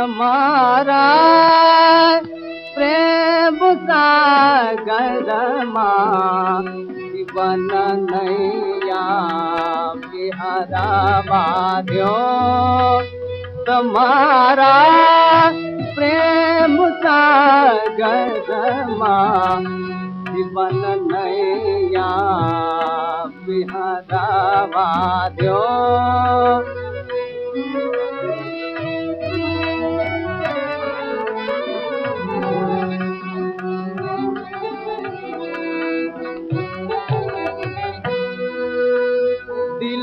तुम्हारा प्रेम सागर माँ, जीवन नैया बिहारा बाध्यो। तुम्हारा प्रेम सागर माँ, जीवन नैया बिहारा बाध्यो।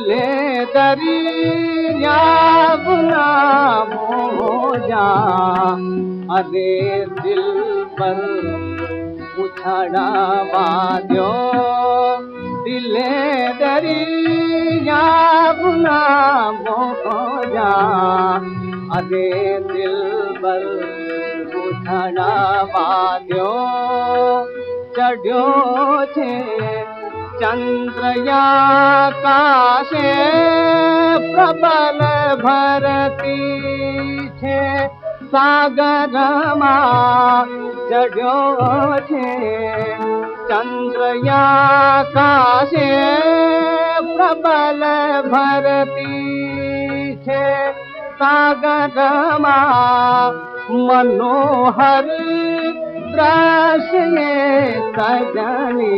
दिले दरिया बुना मोजा अरे दिल पर उछड़ा बाजो दिले दरिया बुना मोजा अरे दिल पर उछड़ा बाजो चढ़ो छे चंद्रया चन्द्रयाकाशे प्रबल भरतीछे सागरमा चढ्यो छे। चन्द्रयाकाशे प्रबल भरतीछे सागरमा मनोहर दृश्य सजनी।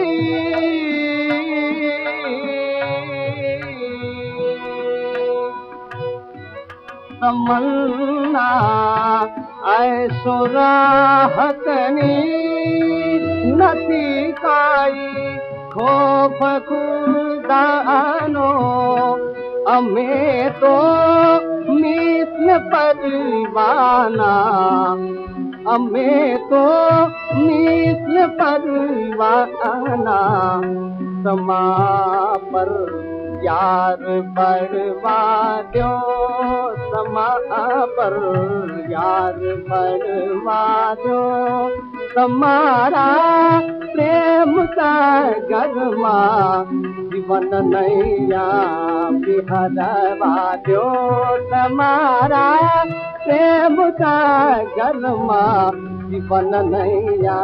तमन्ना ऐसो सुराहतनी नी नती काई खो फुदानो अमे तो मित्र परिवाना अमे तो मित्र परिवाना समा पर यार परवा दियो। ماپ ياد پر مو پريم ته گرما جيون نييامارا پريم سان گرما جيون نييا